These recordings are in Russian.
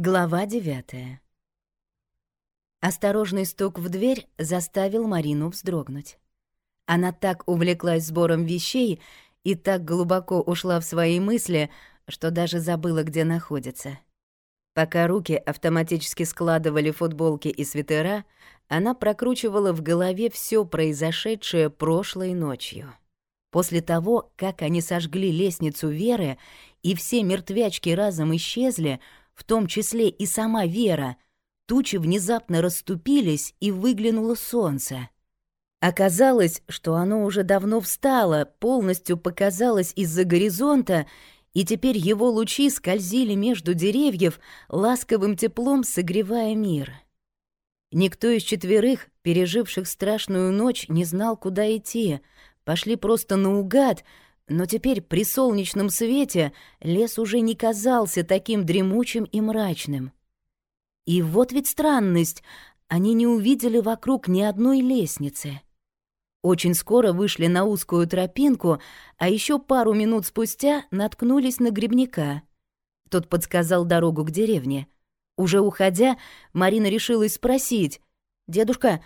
Глава девятая. Осторожный стук в дверь заставил Марину вздрогнуть. Она так увлеклась сбором вещей и так глубоко ушла в свои мысли, что даже забыла, где находится. Пока руки автоматически складывали футболки и свитера, она прокручивала в голове все произошедшее прошлой ночью. После того, как они сожгли лестницу Веры, и все мертвячки разом исчезли — в том числе и сама Вера, тучи внезапно расступились, и выглянуло солнце. Оказалось, что оно уже давно встало, полностью показалось из-за горизонта, и теперь его лучи скользили между деревьев, ласковым теплом согревая мир. Никто из четверых, переживших страшную ночь, не знал, куда идти. Пошли просто наугад — но теперь при солнечном свете лес уже не казался таким дремучим и мрачным. И вот ведь странность, они не увидели вокруг ни одной лестницы. Очень скоро вышли на узкую тропинку, а еще пару минут спустя наткнулись на грибника. Тот подсказал дорогу к деревне. Уже уходя, Марина решилась спросить, «Дедушка,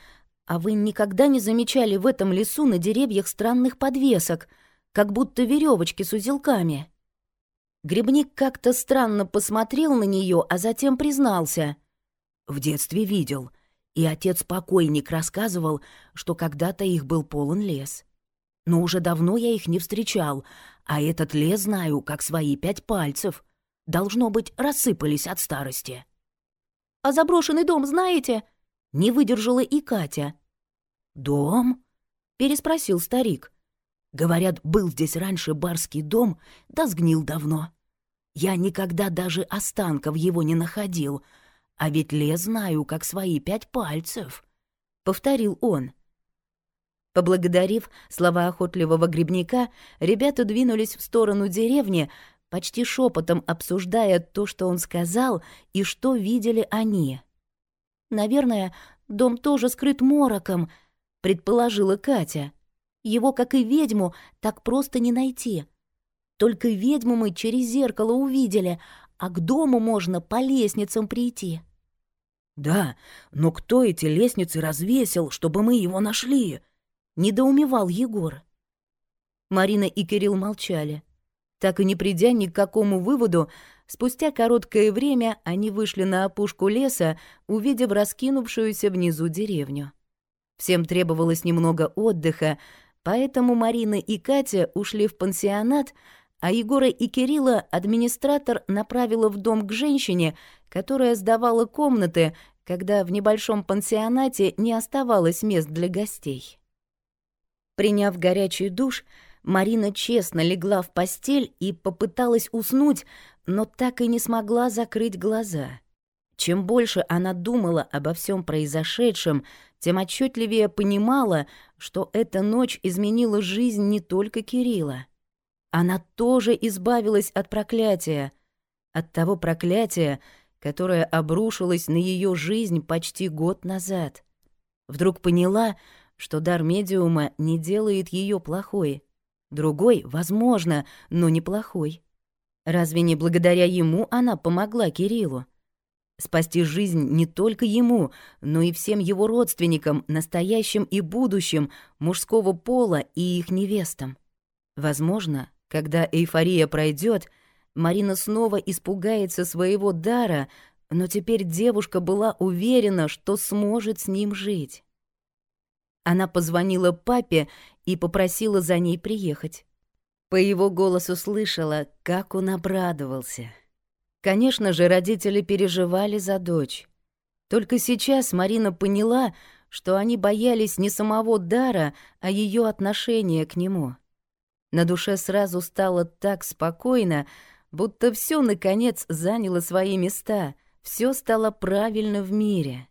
а вы никогда не замечали в этом лесу на деревьях странных подвесок?» Как будто веревочки с узелками. Грибник как-то странно посмотрел на нее, а затем признался. В детстве видел, и отец-покойник рассказывал, что когда-то их был полон лес. Но уже давно я их не встречал, а этот лес знаю, как свои пять пальцев. Должно быть, рассыпались от старости. «А заброшенный дом знаете?» Не выдержала и Катя. «Дом?» — переспросил старик. Говорят, был здесь раньше барский дом, да сгнил давно. Я никогда даже останков его не находил, а ведь лес знаю, как свои пять пальцев», — повторил он. Поблагодарив слова охотливого грибника, ребята двинулись в сторону деревни, почти шепотом обсуждая то, что он сказал и что видели они. «Наверное, дом тоже скрыт мороком», — предположила Катя. Его, как и ведьму, так просто не найти. Только ведьму мы через зеркало увидели, а к дому можно по лестницам прийти. «Да, но кто эти лестницы развесил, чтобы мы его нашли?» — недоумевал Егор. Марина и Кирилл молчали. Так и не придя ни к какому выводу, спустя короткое время они вышли на опушку леса, увидев раскинувшуюся внизу деревню. Всем требовалось немного отдыха, Поэтому Марина и Катя ушли в пансионат, а Егора и Кирилла администратор направила в дом к женщине, которая сдавала комнаты, когда в небольшом пансионате не оставалось мест для гостей. Приняв горячий душ, Марина честно легла в постель и попыталась уснуть, но так и не смогла закрыть глаза. Чем больше она думала обо всем произошедшем, тем отчетливее понимала, что эта ночь изменила жизнь не только Кирилла. Она тоже избавилась от проклятия, от того проклятия, которое обрушилось на ее жизнь почти год назад. Вдруг поняла, что дар медиума не делает ее плохой. Другой, возможно, но не плохой. Разве не благодаря ему она помогла Кириллу? Спасти жизнь не только ему, но и всем его родственникам, настоящим и будущим, мужского пола и их невестам. Возможно, когда эйфория пройдет, Марина снова испугается своего дара, но теперь девушка была уверена, что сможет с ним жить. Она позвонила папе и попросила за ней приехать. По его голосу слышала, как он обрадовался — Конечно же, родители переживали за дочь. Только сейчас Марина поняла, что они боялись не самого дара, а ее отношения к нему. На душе сразу стало так спокойно, будто все наконец заняло свои места, все стало правильно в мире.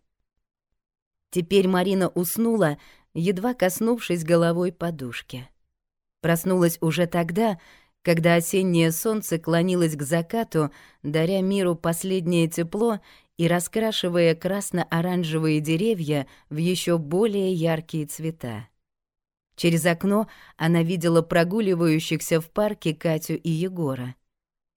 Теперь Марина уснула, едва коснувшись головой подушки. Проснулась уже тогда, когда осеннее солнце клонилось к закату, даря миру последнее тепло и раскрашивая красно-оранжевые деревья в еще более яркие цвета. Через окно она видела прогуливающихся в парке Катю и Егора.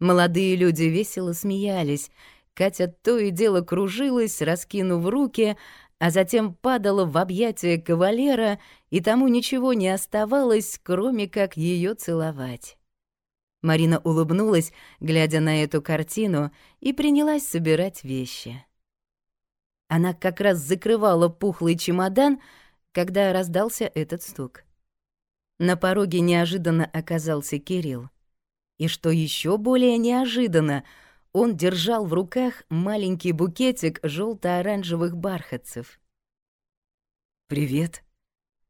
Молодые люди весело смеялись. Катя то и дело кружилась, раскинув руки, а затем падала в объятия кавалера, и тому ничего не оставалось, кроме как ее целовать. Марина улыбнулась, глядя на эту картину, и принялась собирать вещи. Она как раз закрывала пухлый чемодан, когда раздался этот стук. На пороге неожиданно оказался Кирилл. И что еще более неожиданно, он держал в руках маленький букетик желто оранжевых бархатцев. «Привет».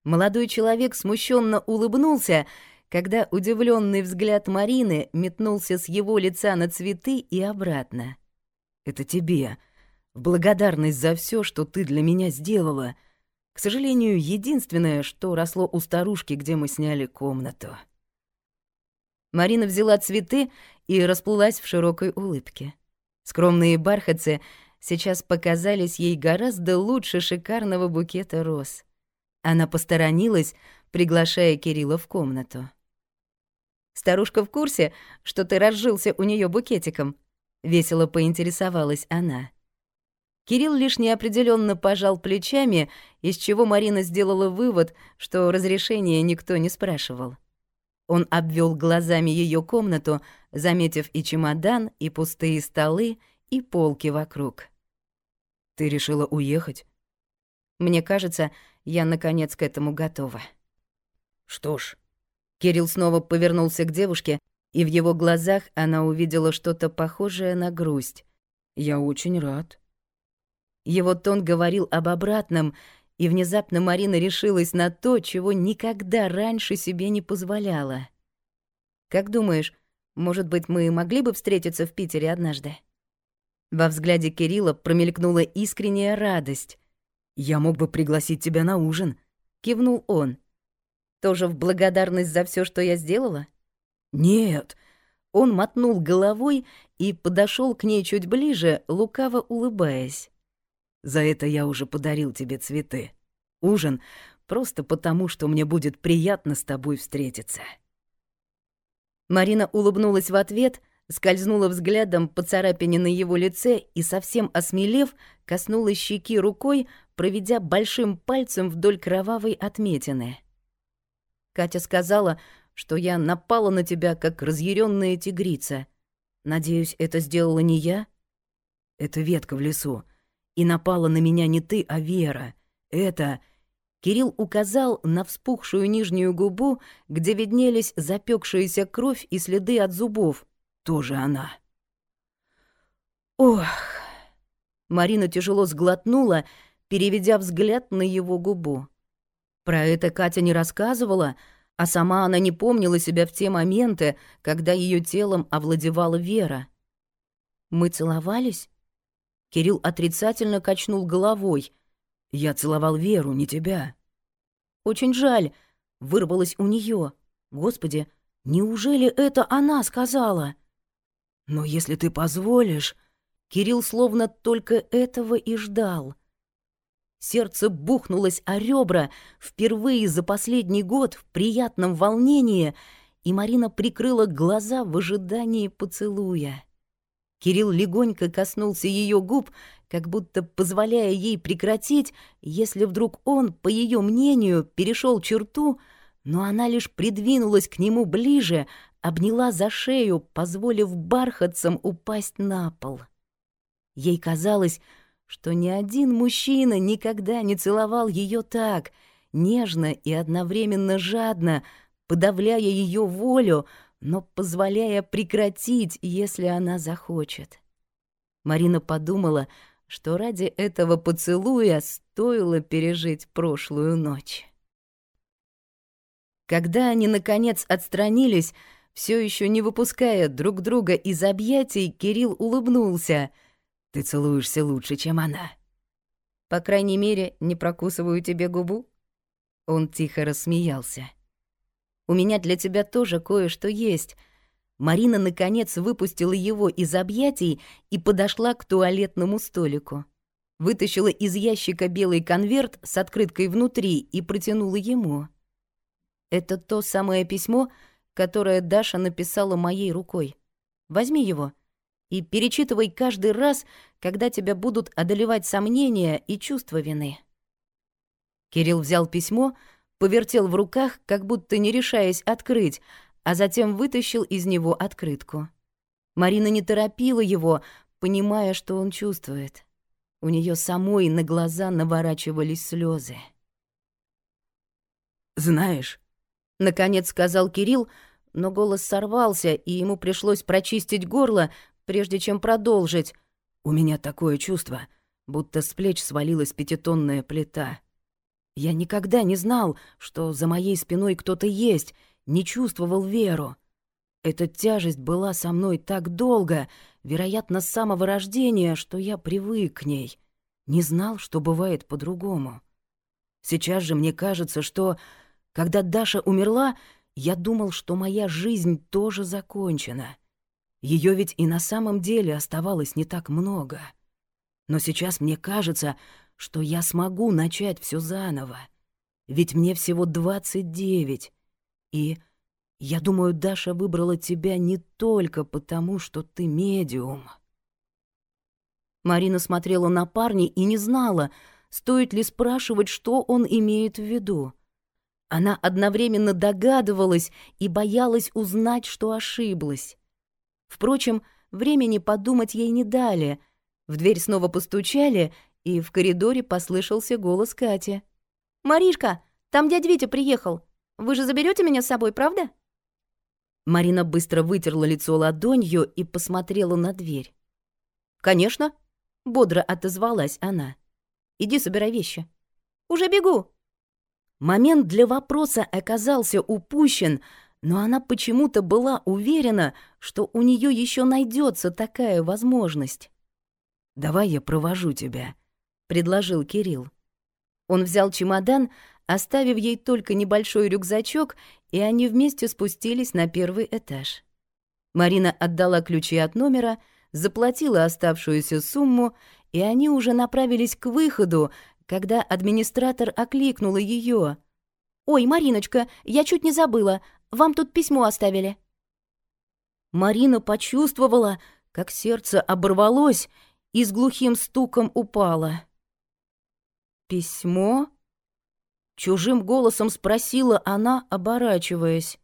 Молодой человек смущенно улыбнулся, когда удивленный взгляд Марины метнулся с его лица на цветы и обратно. «Это тебе. В благодарность за все, что ты для меня сделала. К сожалению, единственное, что росло у старушки, где мы сняли комнату». Марина взяла цветы и расплылась в широкой улыбке. Скромные бархатцы сейчас показались ей гораздо лучше шикарного букета роз. Она посторонилась, приглашая Кирилла в комнату. Старушка в курсе, что ты разжился у нее букетиком?» — весело поинтересовалась она. Кирилл лишь неопределенно пожал плечами, из чего Марина сделала вывод, что разрешения никто не спрашивал. Он обвел глазами ее комнату, заметив и чемодан, и пустые столы, и полки вокруг. «Ты решила уехать?» «Мне кажется, я наконец к этому готова». «Что ж, Кирилл снова повернулся к девушке, и в его глазах она увидела что-то похожее на грусть. «Я очень рад». Его тон говорил об обратном, и внезапно Марина решилась на то, чего никогда раньше себе не позволяла. «Как думаешь, может быть, мы могли бы встретиться в Питере однажды?» Во взгляде Кирилла промелькнула искренняя радость. «Я мог бы пригласить тебя на ужин», — кивнул он. Тоже в благодарность за все, что я сделала? Нет. Он мотнул головой и подошел к ней чуть ближе, лукаво улыбаясь. За это я уже подарил тебе цветы. Ужин просто потому, что мне будет приятно с тобой встретиться. Марина улыбнулась в ответ, скользнула взглядом по царапине на его лице и, совсем осмелев, коснулась щеки рукой, проведя большим пальцем вдоль кровавой отметины. Катя сказала, что я напала на тебя, как разъяренная тигрица. Надеюсь, это сделала не я? Это ветка в лесу. И напала на меня не ты, а Вера. Это... Кирилл указал на вспухшую нижнюю губу, где виднелись запекшаяся кровь и следы от зубов. Тоже она. Ох! Марина тяжело сглотнула, переведя взгляд на его губу. Про это Катя не рассказывала, а сама она не помнила себя в те моменты, когда ее телом овладевала Вера. «Мы целовались?» Кирилл отрицательно качнул головой. «Я целовал Веру, не тебя». «Очень жаль», — вырвалось у нее. «Господи, неужели это она сказала?» «Но если ты позволишь...» Кирилл словно только этого и ждал — Сердце бухнулось о ребра впервые за последний год в приятном волнении, и Марина прикрыла глаза в ожидании поцелуя. Кирилл легонько коснулся ее губ, как будто позволяя ей прекратить, если вдруг он, по ее мнению, перешел черту, но она лишь придвинулась к нему ближе, обняла за шею, позволив бархатцам упасть на пол. Ей казалось, что ни один мужчина никогда не целовал ее так, нежно и одновременно жадно, подавляя ее волю, но позволяя прекратить, если она захочет. Марина подумала, что ради этого поцелуя стоило пережить прошлую ночь. Когда они, наконец, отстранились, все еще не выпуская друг друга из объятий, Кирилл улыбнулся — ты целуешься лучше, чем она. По крайней мере, не прокусываю тебе губу. Он тихо рассмеялся. У меня для тебя тоже кое-что есть. Марина наконец выпустила его из объятий и подошла к туалетному столику. Вытащила из ящика белый конверт с открыткой внутри и протянула ему. Это то самое письмо, которое Даша написала моей рукой. Возьми его — и перечитывай каждый раз, когда тебя будут одолевать сомнения и чувство вины». Кирилл взял письмо, повертел в руках, как будто не решаясь открыть, а затем вытащил из него открытку. Марина не торопила его, понимая, что он чувствует. У нее самой на глаза наворачивались слезы. «Знаешь», — наконец сказал Кирилл, но голос сорвался, и ему пришлось прочистить горло, прежде чем продолжить. «У меня такое чувство, будто с плеч свалилась пятитонная плита. Я никогда не знал, что за моей спиной кто-то есть, не чувствовал веру. Эта тяжесть была со мной так долго, вероятно, с самого рождения, что я привык к ней. Не знал, что бывает по-другому. Сейчас же мне кажется, что, когда Даша умерла, я думал, что моя жизнь тоже закончена. Ее ведь и на самом деле оставалось не так много. Но сейчас мне кажется, что я смогу начать все заново. Ведь мне всего 29, и я думаю, Даша выбрала тебя не только потому, что ты медиум. Марина смотрела на парня и не знала, стоит ли спрашивать, что он имеет в виду. Она одновременно догадывалась и боялась узнать, что ошиблась. Впрочем, времени подумать ей не дали. В дверь снова постучали, и в коридоре послышался голос Кати. «Маришка, там дядя Витя приехал. Вы же заберете меня с собой, правда?» Марина быстро вытерла лицо ладонью и посмотрела на дверь. «Конечно», — бодро отозвалась она. «Иди собирай вещи». «Уже бегу». Момент для вопроса оказался упущен, но она почему-то была уверена, что у нее еще найдется такая возможность. «Давай я провожу тебя», — предложил Кирилл. Он взял чемодан, оставив ей только небольшой рюкзачок, и они вместе спустились на первый этаж. Марина отдала ключи от номера, заплатила оставшуюся сумму, и они уже направились к выходу, когда администратор окликнула ее. «Ой, Мариночка, я чуть не забыла. Вам тут письмо оставили». Марина почувствовала, как сердце оборвалось и с глухим стуком упало. «Письмо?» Чужим голосом спросила она, оборачиваясь.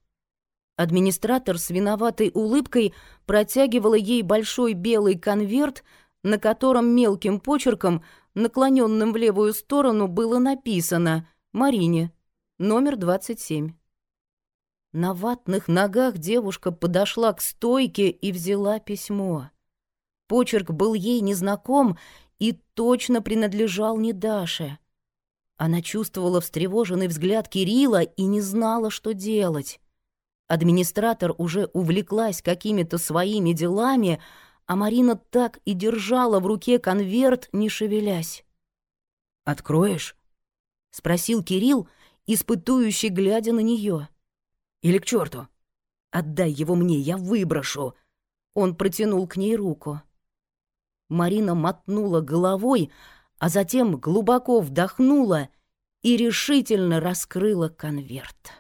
Администратор с виноватой улыбкой протягивала ей большой белый конверт, на котором мелким почерком, наклоненным в левую сторону, было написано «Марине, номер 27». На ватных ногах девушка подошла к стойке и взяла письмо. Почерк был ей незнаком и точно принадлежал не Даше. Она чувствовала встревоженный взгляд Кирилла и не знала, что делать. Администратор уже увлеклась какими-то своими делами, а Марина так и держала в руке конверт, не шевелясь. «Откроешь?» — спросил Кирилл, испытующий, глядя на нее. «Или к черту? Отдай его мне, я выброшу!» Он протянул к ней руку. Марина мотнула головой, а затем глубоко вдохнула и решительно раскрыла конверт.